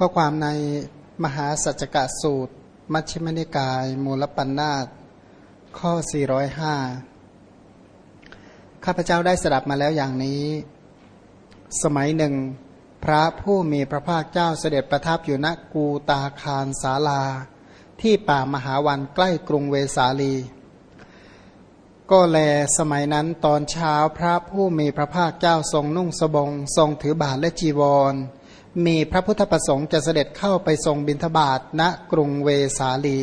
ข้อความในมหาสัจกะสูตร มัชฌิมนิกาย มูลปัญนาตข้อ 405 ข้าพเจ้าได้สดับมาแล้วอย่างนี้ สมัยหนึ่ง พระผู้มีพระภาคเจ้าเสด็จประทับอยู่ณกูตาคารสาลา ที่ป่ามหาวันใกล้กรุงเวสาลี ก็แลสมัยนั้นตอนเช้าพระผู้มีพระภาคเจ้าทรงนุ่งสบง ทรงถือบาทและจีวร มีพระพุทธประสงค์จะเสด็จเข้าไปทรงบิณฑบาตณกรุงเวสาลี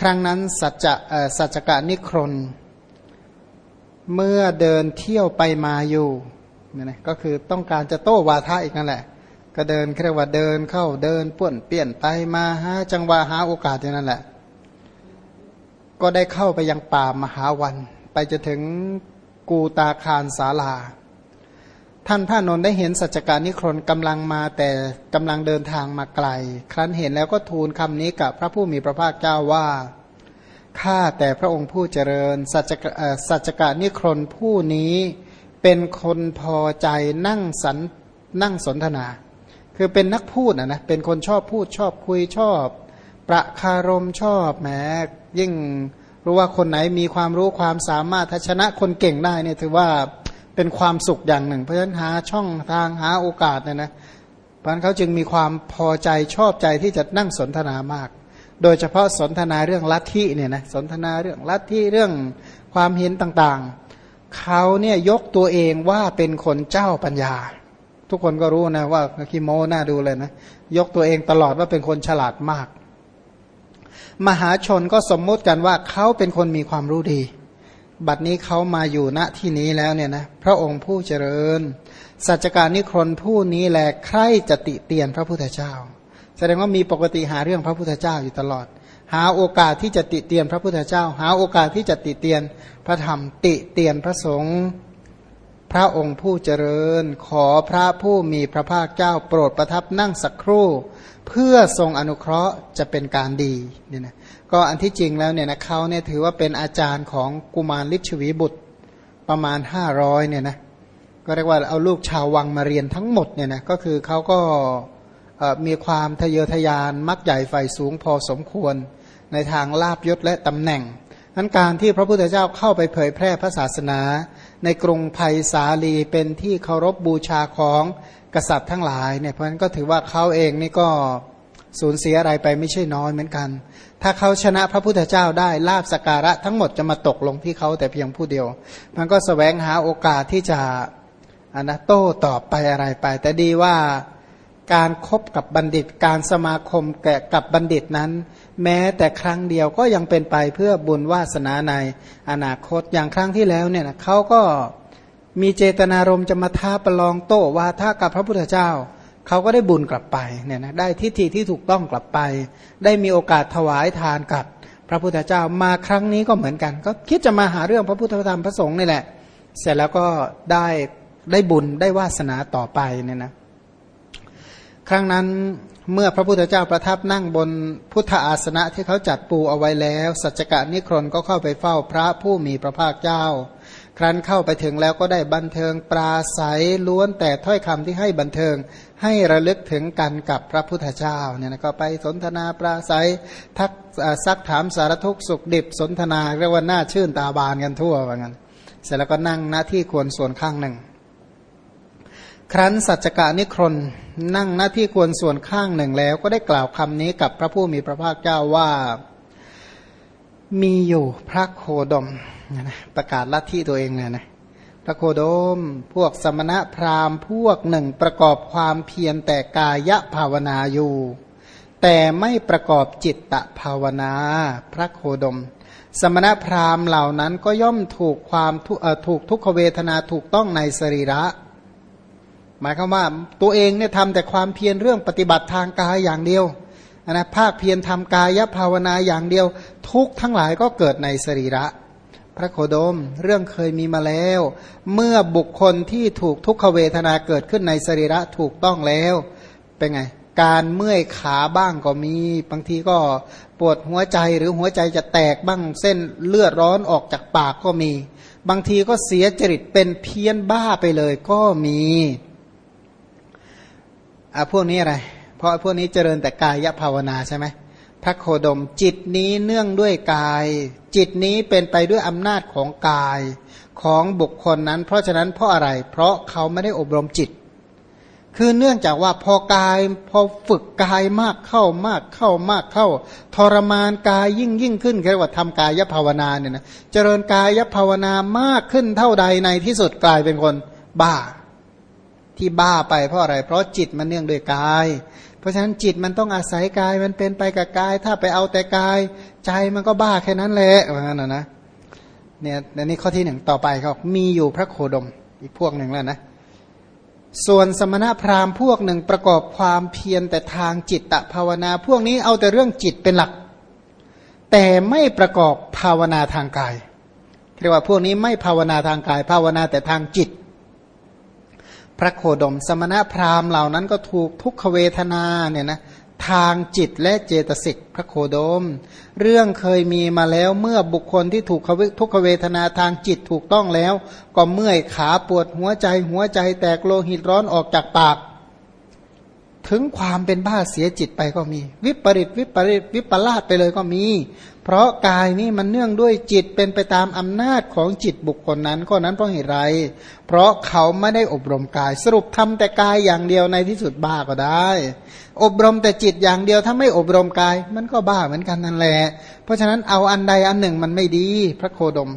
ครั้งนั้นสัจจะสัจจกานิครนเมื่อเดินเที่ยวไปมาอยู่เนี่ยนะก็คือต้องการจะโต้วาทะอีกนั่นแหละ ก็เดินเรียกว่าเดินเข้าเดินป่วนเปลี่ยนไปมาหาจังหวะหาโอกาสอย่างนั้นแหละ ก็ได้เข้าไปยังป่ามหาวัน ไปจะถึงกูตาคารสาลา ท่านพระนนท์ได้เห็นสัจการนิครนกำลังมาแต่กำลังเดินทางมาไกล ครั้นเห็นแล้วก็ทูลคำนี้กับพระผู้มีพระภาคเจ้าว่าข้าแต่พระองค์ผู้เจริญสัจสัจการนิครนผู้นี้เป็นคนพอใจนั่งสันนั่งสนทนา คือเป็นนักพูดนะนะเป็นคนชอบพูดชอบคุยชอบ ประคารมชอบแหมยิ่งรู้ว่าคนไหนมีความรู้ความสามารถถ้าชนะคนเก่งได้เนี่ยถือว่า เป็นความสุขอย่างหนึ่ง เพราะฉะนั้นหาช่องทางหาโอกาสเนี่ยนะเพราะนั้นเขาจึงมีความพอใจชอบใจที่จะนั่งสนทนามาก โดยเฉพาะสนทนาเรื่องลัทธิเนี่ยนะสนทนาเรื่องลัทธิเรื่องความเห็นต่างๆ เขาเนี่ยยกตัวเองว่าเป็นคนเจ้าปัญญา ทุกคนก็รู้นะว่าคิโมน่าดูเลยนะยกตัวเองตลอดว่าเป็นคนฉลาดมาก มหาชนก็สมมติกันว่าเขาเป็นคนมีความรู้ดี บัดนี้เขามาอยู่ณที่นี้แล้วเนี่ยนะพระองค์ผู้เจริญ สัจการนิครนผู้นี้แหละใครจะติเตียนพระพุทธเจ้า แสดงว่ามีปกติหาเรื่องพระพุทธเจ้าอยู่ตลอด หาโอกาสที่จะติเตียนพระพุทธเจ้า หาโอกาสที่จะติเตียนพระธรรมติเตียนพระสงฆ์พระองค์ผู้เจริญ ขอพระผู้มีพระภาคเจ้า โปรดประทับนั่งสักครู่ เพื่อทรงอนุเคราะห์จะเป็นการดีเนี่ยนะ ก็อันที่จริงแล้วเนี่ยนะเขาเนี่ยถือว่าเป็นอาจารย์ของกุมารลิชวีบุตรประมาณห้าร้อยเนี่ยนะก็เรียกว่าเอาลูกชาววังมาเรียนทั้งหมดเนี่ยนะก็คือเขาก็มีความทะเยอทะยานมักใหญ่ไฟสูงพอสมควรในทางลาบยศและตำแหน่งนั้นการที่พระพุทธเจ้าเข้าไปเผยแพร่พระศาสนา ในกรุงไผ่สาลีเป็นที่เคารพบบูชาของกษัตริย์ทั้งหลายเนี่ยเพราะฉะนั้นก็ถือว่าเขาเองนี่ก็ สูญเสียอะไรไปไม่ใช่น้อยเหมือนกัน ถ้าเขาชนะพระพุทธเจ้าได้ลาบสการะทั้งหมดจะมาตกลงที่เขาแต่เพียงผู้เดียว มันก็สแสวงหาโอกาสที่จะอันนะโต้ตอบไปอะไรไป แต่ดีว่าการครบกับบัณฑิต การสมาคมแกกับบัณฑิตนั้น แม้แต่ครั้งเดียวก็ยังเป็นไปเพื่อบุญวาสนาในอนาคตอย่างครั้งที่แล้วเนี่ยนะเขาก็มีเจตนารมณ์จะมาท้าประลองโต้วาท่ากับพระพุทธเจ้า เขาก็ได้บุญกลับไปเนี่ยนะได้ทิฏฐิที่ถูกต้องกลับไป ได้มีโอกาสถวายทานกับพระพุทธเจ้ามาครั้งนี้ก็เหมือนกัน ก็คิดจะมาหาเรื่องพระพุทธธรรมพระสงฆ์นี่แหละ เสร็จแล้วก็ได้ได้บุญได้วาสนาต่อไปเนี่ยนะครั้งนั้นเมื่อพระพุทธเจ้าประทับนั่งบนพุทธอาสนะที่เขาจัดปูเอาไว้แล้ว สัจจกะนิครนก็เข้าไปเฝ้าพระผู้มีพระภาคเจ้า ครั้นเข้าไปถึงแล้วก็ได้บันเทิงปราศัยล้วนแต่ถ้อยคำที่ให้บันเทิง ให้ระลึกถึงกันกับพระพุทธเจ้าเนี่ยนะก็ไปสนทนาปราศัยทักซักถามสารทุกสุขดิบสนทนาเรียกว่าน่าชื่นตาบานกันทั่วว่างั้นเสร็จแล้วก็นั่งหน้าที่ควรส่วนข้างหนึ่ง ครั้นสัจจกานิครนนั่งหน้าที่ควรส่วนข้างหนึ่งแล้ว ก็ได้กล่าวคำนี้กับพระผู้มีพระภาคเจ้าว่ามีอยู่พระโคดม ประกาศลัทธิตัวเองเนี่ยนะพระโคโดมพวกสมณะพราหมณ์พวกหนึ่งประกอบความเพียรแต่กายภาวนาอยู่ แต่ไม่ประกอบจิตตภาวนา พระโคดม สมณะพราหมณ์เหล่านั้นก็ย่อมถูกความถูกทุกขเวทนาถูกต้องในสรีระ หมายความว่าตัวเองเนี่ยทำแต่ความเพียรเรื่องปฏิบัติทางกายอย่างเดียวนะภาคเพียรทำกายภาวนาอย่างเดียว ทุกทั้งหลายก็เกิดในสรีระ พระโคดม เรื่องเคยมีมาแล้ว เมื่อบุคคลที่ถูกทุกขเวทนาเกิดขึ้นในสรีระถูกต้องแล้ว เป็นไง การเมื่อยขาบ้างก็มี บางทีก็ปวดหัวใจหรือหัวใจจะแตกบ้างเส้นเลือดร้อนออกจากปากก็มี บางทีก็เสียจริตเป็นเพี้ยนบ้าไปเลยก็มีอะพวกนี้อะไร เพราะพวกนี้เจริญแต่กายภาวนาใช่ไหม ระโคดม จิตนี้เนื่องด้วยกาย จิตนี้เป็นไปด้วยอำนาจของกายของบุคคลนั้น เพราะฉะนั้นเพราะอะไร เพราะเขาไม่ได้อบรมจิต คือเนื่องจากว่าพอกายพอฝึกกายมากเข้ามากเข้ามากเข้า ทรมานกายยิ่งยิ่งขึ้นเรียกว่าทำกายภาวนาเนี่ยนะเจริญกายภาวนามากขึ้นเท่าใดในที่สุดกลายเป็นคนบ้าที่บ้าไปเพราะอะไร เพราะจิตมันเนื่องด้วยกาย ราะฉะนั้นจิตมันต้องอาศัยกายมันเป็นไปกับกาย ถ้าไปเอาแต่กาย ใจมันก็บ้าแค่นั้นแหละว่างั้นนะเนี่ยอันนี้ข้อที่หนึ่งต่อไปเขามีอยู่พระโคดมอีกพวกหนึ่งแล้วนะส่วนสมณพราหมณ์พวกหนึ่งประกอบความเพียรแต่ทางจิตตภาวนา พวกนี้เอาแต่เรื่องจิตเป็นหลัก แต่ไม่ประกอบภาวนาทางกายเรียกว่าพวกนี้ไม่ภาวนาทางกาย ภาวนาแต่ทางจิต พระโคดม สมณพราหมณ์เหล่านั้นก็ถูกทุกขเวทนาเนี่ยนะทางจิตและเจตสิกพระโคดม เรื่องเคยมีมาแล้วเมื่อบุคคลที่ถูกทุกขเวทนาทางจิตถูกต้องแล้ว ก็เมื่อยขาปวดหัวใจหัวใจแตกโลหิตร้อนออกจากปาก ถึงความเป็นบ้าเสียจิตไปก็มี วิปริตวิปริตวิปลาสไปเลยก็มี เพราะกายนี้มันเนื่องด้วยจิตเป็นไปตามอำนาจของจิตบุคคลนั้น ก็นั้นเพราะเหตุไร เพราะเขาไม่ได้อบรมกาย สรุปทำแต่กายอย่างเดียวในที่สุดบ้าก็ได้ อบรมแต่จิตอย่างเดียวถ้าไม่อบรมกาย มันก็บ้าเหมือนกันนั่นแหละเพราะฉะนั้นเอาอันใดอันหนึ่งมันไม่ดี พระโคดม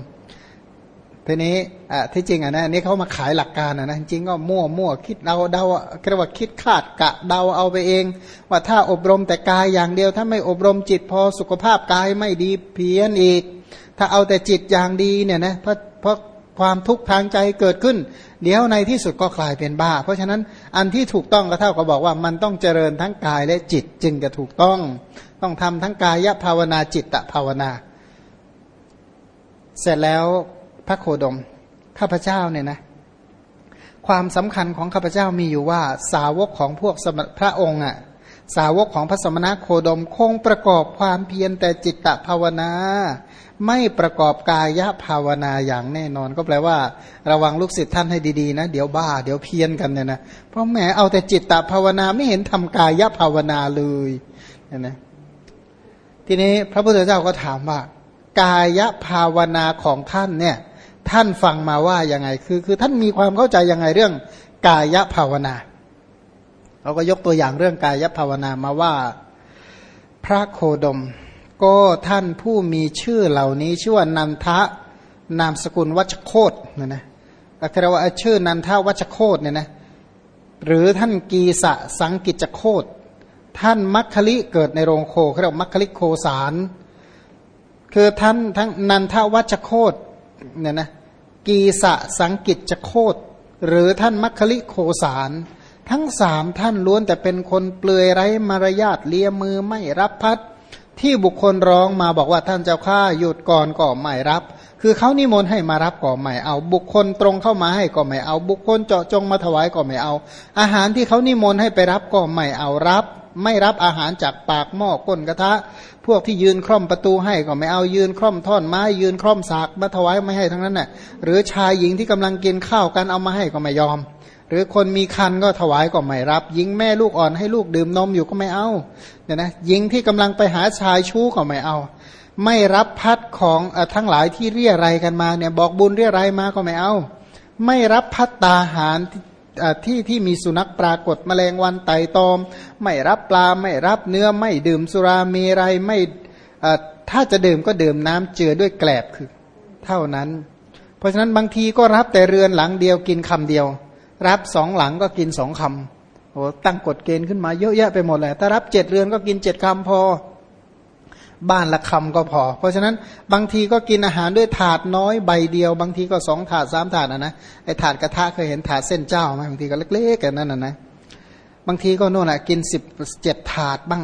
ทีนี้อ่าที่จริงอะนะนี่เขามาขายหลักการอะนะจริงก็มั่วมั่วคิดเดาเดาเรียกว่าคิดคาดกะเดาเอาไปเอง ว่าถ้าอบรมแต่กายอย่างเดียว ถ้าไม่อบรมจิตพอสุขภาพกายไม่ดีเพี้ยนอีก ถ้าเอาแต่จิตอย่างดีเนี่ยนะเพราะเพราะความทุกข์ทางใจเกิดขึ้น เดี๋ยวในที่สุดก็กลายเป็นบ้า เพราะฉะนั้นอันที่ถูกต้องก็เท่ากับบอกว่ามันต้องเจริญทั้งกายและจิตจึงจะถูกต้อง ต้องทำทั้งกายภาวนาจิตตภาวนา เสร็จแล้ว พระโคดม ข้าพเจ้าเนี่ยนะ ความสำคัญของข้าพเจ้ามีอยู่ว่าสาวกของพวกพระองค์อะ สาวกของพระสมณะโคดมคงประกอบความเพียรแต่จิตตภาวนา ไม่ประกอบกายภาวนาอย่างแน่นอน ก็แปลว่า ระวังลูกศิษย์ท่านให้ดีๆนะ เดี๋ยวบ้า เดี๋ยวเพี้ยนกันเนี่ยนะเพราะแหมเอาแต่จิตตภาวนาไม่เห็นทำกายภาวนาเลยเนี่ยนะทีนี้พระพุทธเจ้าก็ถามว่ากายภาวนาของท่านเนี่ย ท่านฟังมาว่ายังไงคือ คือท่านมีความเข้าใจยังไงเรื่องกายภาวนาเราก็ยกตัวอย่างเรื่องกายภาวนามาว่า พระโคดม ก็ท่านผู้มีชื่อเหล่านี้ชื่อว่านันทะนามสกุลวัชโคตเนี่ยนะเรียกว่าชื่อนันทวัชโคตเนี่ยนะหรือท่านกีสะสังกิจโคต ท่านมัคคลิเกิดในโรงโคเขาเรียกมัคคลิโคสาร คือท่านทั้งนันทวัชโคต เนี่ยนะกีสะสังกิจจะโคตหรือท่านมัคคลิโคสารทั้งสามท่านล้วนแต่เป็นคนเปลือยไร้มารยาทเลียมือไม่รับพัดที่บุคคลร้องมาบอกว่าท่านเจ้าข้าหยุดก่อนก็ไม่รับ คือเขานิมนต์ให้มารับก็ไม่เอา บุคคลตรงเข้ามาให้ก็ไม่เอา บุคคลเจาะจงมาถวายก็ไม่เอา อาหารที่เขานิมนต์ให้ไปรับก็ไม่เอารับ ไม่รับอาหารจากปากหม้อก้นกระทะ พวกที่ยืนคล่อมประตูให้ก็ไม่เอายืนคล่อมท่อนไม้ยืนคล่อมสากมาถวายไม่ให้ทั้งนั้นน่ะหรือชายหญิงที่กำลังกินข้าวกันเอามาให้ก็ไม่ยอม หรือคนมีคันก็ถวายก็ไม่รับหญิงแม่ลูกอ่อนให้ลูกดื่มนมอยู่ก็ไม่เอาเนี่ยนะหญิงที่กำลังไปหาชายชู้ก็ไม่เอา ไม่รับพัดของอทั้งหลายที่เรียอะไรกันมาเนี่ยบอกบุญเรียอะไรมาก็ไม่เอา ไม่รับพัดตาหาร ที่ที่มีสุนัขปรากฏแมลงวันไต่ตอม ไม่รับปลาไม่รับเนื้อไม่ดื่มสุรามีไรไม่ถ้าจะดื่มก็ดื่มน้ำเจือด้วยแกลบคือ เท่านั้น เพราะฉะนั้นบางทีก็รับแต่เรือนหลังเดียวกินคำเดียว รับสองหลังก็กินสองคำโอ้ตั้งกฎเกณฑ์ขึ้นมาเยอะแยะไปหมดเลยถ้ารับเจ็ดเรือนก็กินเจ็ดคำพอ บ้านละคำก็พอ เพราะฉะนั้นบางทีก็กินอาหารด้วยถาดน้อยใบเดียว บางทีก็สองถาดสามถาดนะนะไอถาดกระทะเคยเห็นถาดเส้นเจ้าไหมบางทีก็เล็กๆกันนั่นนะนะบางทีก็โน่นแหะกินสิบเจ็ดถาดบ้าง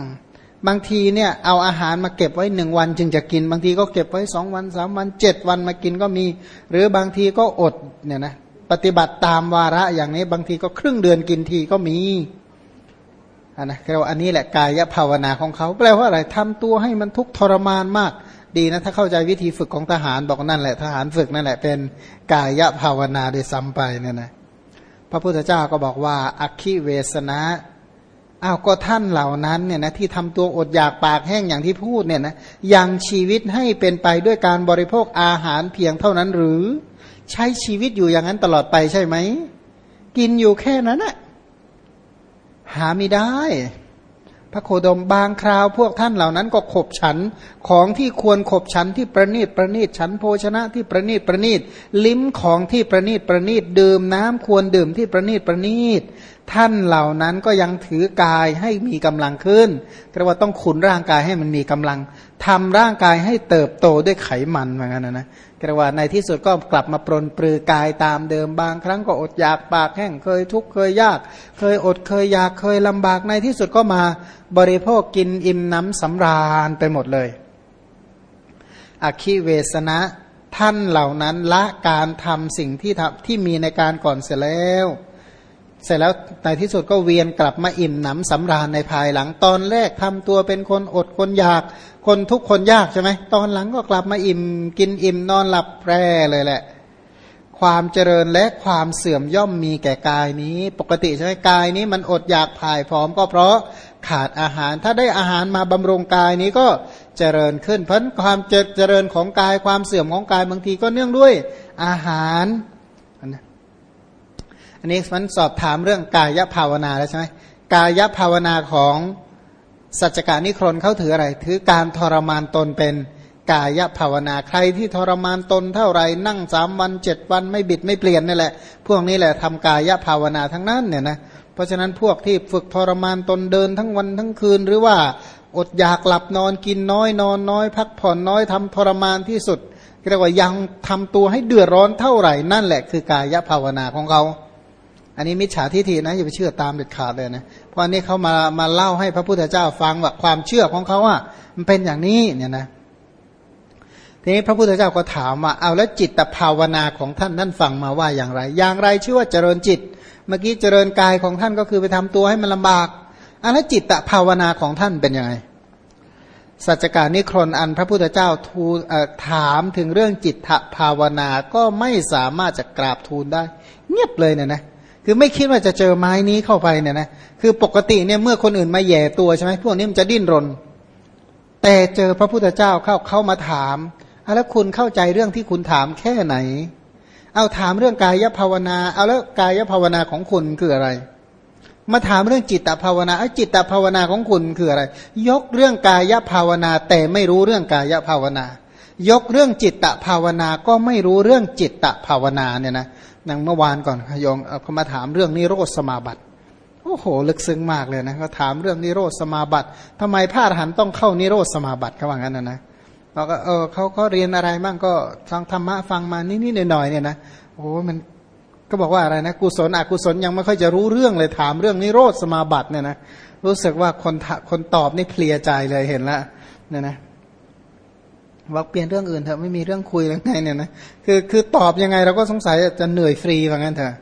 บางทีเนี่ยเอาอาหารมาเก็บไว้หนึ่งวันจึงจะกิน บางทีก็เก็บไว้สองวันสามวันเจ็ดวันมากินก็มี หรือบางทีก็อดเนี่ยนะปฏิบัติตามวาระอย่างนี้ บางทีก็ครึ่งเดือนกินทีก็มี อันนะเราอันนี้แหละกายภาวนาของเขาแปลว่าอะไรทำตัวให้มันทุกทรมานมาก ดีนะถ้าเข้าใจวิธีฝึกของทหารบอกนั่นแหละทหารฝึกนั่นแหละเป็นกายภาวนาโดยซ้ำไปเนี่ยนะพระพุทธเจ้าก็บอกว่าอักขิเวสนะอ้าวก็ท่านเหล่านั้นเนี่ยนะที่ทำตัวอดอยากปากแห้งอย่างที่พูดเนี่ยนะยังชีวิตให้เป็นไปด้วยการบริโภคอาหารเพียงเท่านั้นหรือ ใช้ชีวิตอยู่อย่างนั้นตลอดไปใช่ไหมกินอยู่แค่นั้นอะ หาไม่ได้ พระโคดมบางคราวพวกท่านเหล่านั้นก็ขบฉันของที่ควรขบฉันที่ประนีตประนีตฉันโภชนะที่ประนีตประนีตลิ้มของที่ประนีตประนีตดื่มน้ำควรดื่มที่ประนีตประนีตท่านเหล่านั้นก็ยังถือกายให้มีกำลังขึ้นก็ว่าต้องขุนร่างกายให้มันมีกำลังทำร่างกายให้เติบโตด้วยไขมันเหมือนกันนะนะกระว่าในที่สุดก็กลับมาปรนปรือกายตามเดิมบางครั้งก็อดอยากปากแห้งเคยทุกข์เคยยาก เคยอดเคยอยากเคยลำบากในที่สุดก็มาบริโภคกินอิ่มน้ำสำราญไปหมดเลย อคิเวสนะท่านเหล่านั้นละการทำสิ่งที่ทำที่มีในการก่อนเสร็จแล้ว เสร็จแล้วในที่สุดก็เวียนกลับมาอิ่มหนำสำราญในภายหลังตอนแรกทำตัวเป็นคนอดคนอยาก คนทุกคนยากใช่ไหมตอนหลังก็กลับมาอิ่มกินอิ่มนอนหลับแปรเลยแหละ ความเจริญและความเสื่อมย่อมมีแก่กายนี้ ปกติใช่ไหมกายนี้มันอดอยากผายผอมก็เพราะขาดอาหาร ถ้าได้อาหารมาบำรุงกายนี้ก็เจริญขึ้น เพราะความเจริญของกายความเสื่อมของกายบางทีก็เนื่องด้วยอาหาร อันนี้มันสอบถามเรื่องกายภาวนาแล้วใช่ไหมกายภาวนาของสัจการนิครนเขาถืออะไร ถือการทรมานตนเป็นกายภาวนาใครที่ทรมานตนเท่าไรนั่งสามวันเจ็ดวันไม่บิดไม่เปลี่ยนนี่แหละ พวกนี้แหละทำกายภาวนาทั้งนั้นเนี่ยนะเพราะฉะนั้นพวกที่ฝึกทรมานตนเดินทั้งวันทั้งคืน หรือว่าอดอยากหลับนอนกินน้อยนอนน้อย พักผ่อนน้อยทำทรมานที่สุดเรียกว่ายังทำตัวให้เดือดร้อนเท่าไหร่นั่นแหละคือกายภาวนาของเขา อันนี้มิจฉาทิฏฐินะอย่าไปเชื่อตามเด็ดขาดเลยนะเพราะอันนี้เขามามาเล่าให้พระพุทธเจ้าฟังว่าความเชื่อของเขาอะมันเป็นอย่างนี้เนี่ยนะทีนี้พระพุทธเจ้าก็ถามว่าเอาแล้วจิตภาวนาของท่านท่านฟังมาว่าอย่างไร อย่างไรชื่อว่าเจริญจิต เมื่อกี้เจริญกายของท่านก็คือไปทำตัวให้มันลำบากอันแล้วจิตภาวนาของท่านเป็นยังไงสัจการนิครนอันพระพุทธเจ้าทูลถามถึงเรื่องจิตภาวนาก็ไม่สามารถจะกราบทูลได้ เงียบเลยเนี่ยนะ คือไม่คิดว่าจะเจอไม้นี้เข้าไปเนี่ยนะคือปกติเนี่ยเมื่อคนอื่นมาแย่ตัวใช่ไหมพวกนี้มันจะดิ้นรน แต่เจอพระพุทธเจ้าเข้าเข้ามาถามแล้วคุณเข้าใจเรื่องที่คุณถามแค่ไหน เอาถามเรื่องกายภาวนา เอาแล้วกายภาวนาของคุณคืออะไร มาถามเรื่องจิตตภาวนาไอ้จิตตภาวนาของคุณคืออะไร ยกเรื่องกายภาวนา แต่ไม่รู้เรื่องกายภาวนา ยกเรื่องจิตตภาวนาก็ไม่รู้เรื่องจิตตภาวนาเนี่ยนะ นังเมื่อวานก่อนยองเขามาถามเรื่องนิโรธสมาบัติโอ้โห ลึกซึ้งมากเลยนะเขาถามเรื่องนิโรธสมาบัติทำไมพระอรหันต้องเข้านิโรธสมาบัติเขาว่างั้นนะนะเราก็เออเขาเขาเรียนอะไรบ้างก็ฟังธรรมะฟังมานิดๆหน่อยๆเนี่ยนะโอ้มันก็บอกว่าอะไรนะกุศลอกุศลยังไม่ค่อยจะรู้เรื่องเลยถามเรื่องนิโรธสมาบัติเนี่ยนะรู้สึกว่าคนคนตอบนี่เพลียใจเลยเห็นแล้วเนี่ยนะ บอกเปลี่ยนเรื่องอื่นเถอะไม่มีเรื่องคุยแล้วไงเนี่ยนะคือคือตอบยังไงเราก็สงสัยจะเหนื่อยฟรีว่างั้นเถอะ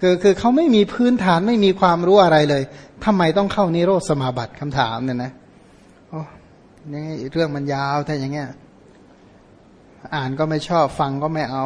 คือคือเขาไม่มีพื้นฐานไม่มีความรู้อะไรเลยทำไมต้องเข้านิโรธสมาบัติคำถามเนี่ยนะโอ้นี่เรื่องมันยาวถ้าอย่างเงี้ย อ่านก็ไม่ชอบฟังก็ไม่เอา